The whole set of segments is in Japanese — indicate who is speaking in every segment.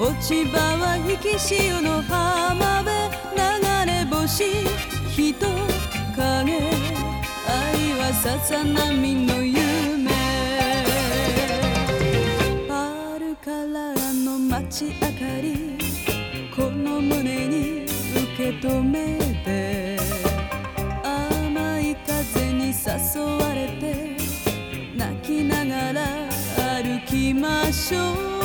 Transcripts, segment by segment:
Speaker 1: 落ち葉は引き潮の浜辺。流れ星。人影。愛はささ波の夢。パールカラーの街明かり。この胸に受け止めて。ま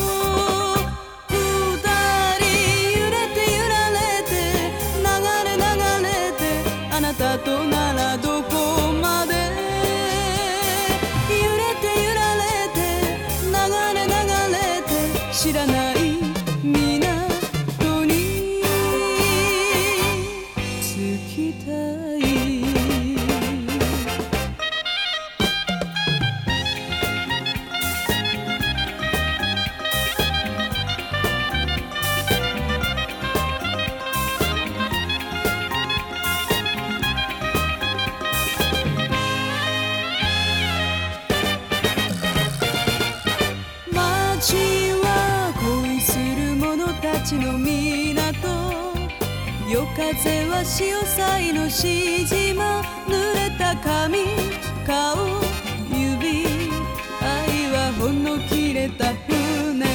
Speaker 1: 者たちの港夜風は潮騒のしじま濡れた髪顔指愛はほんの切れた船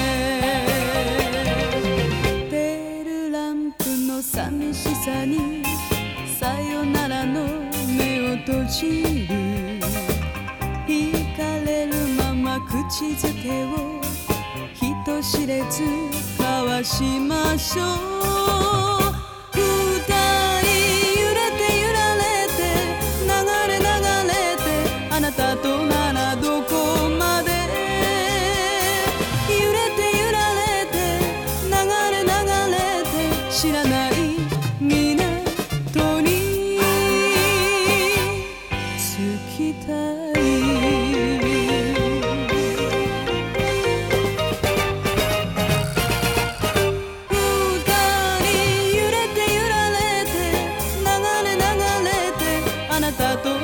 Speaker 1: テールランプの寂しさにさよならの目を閉じる惹かれるまま口づけをと知れず交わしましょう。anata tu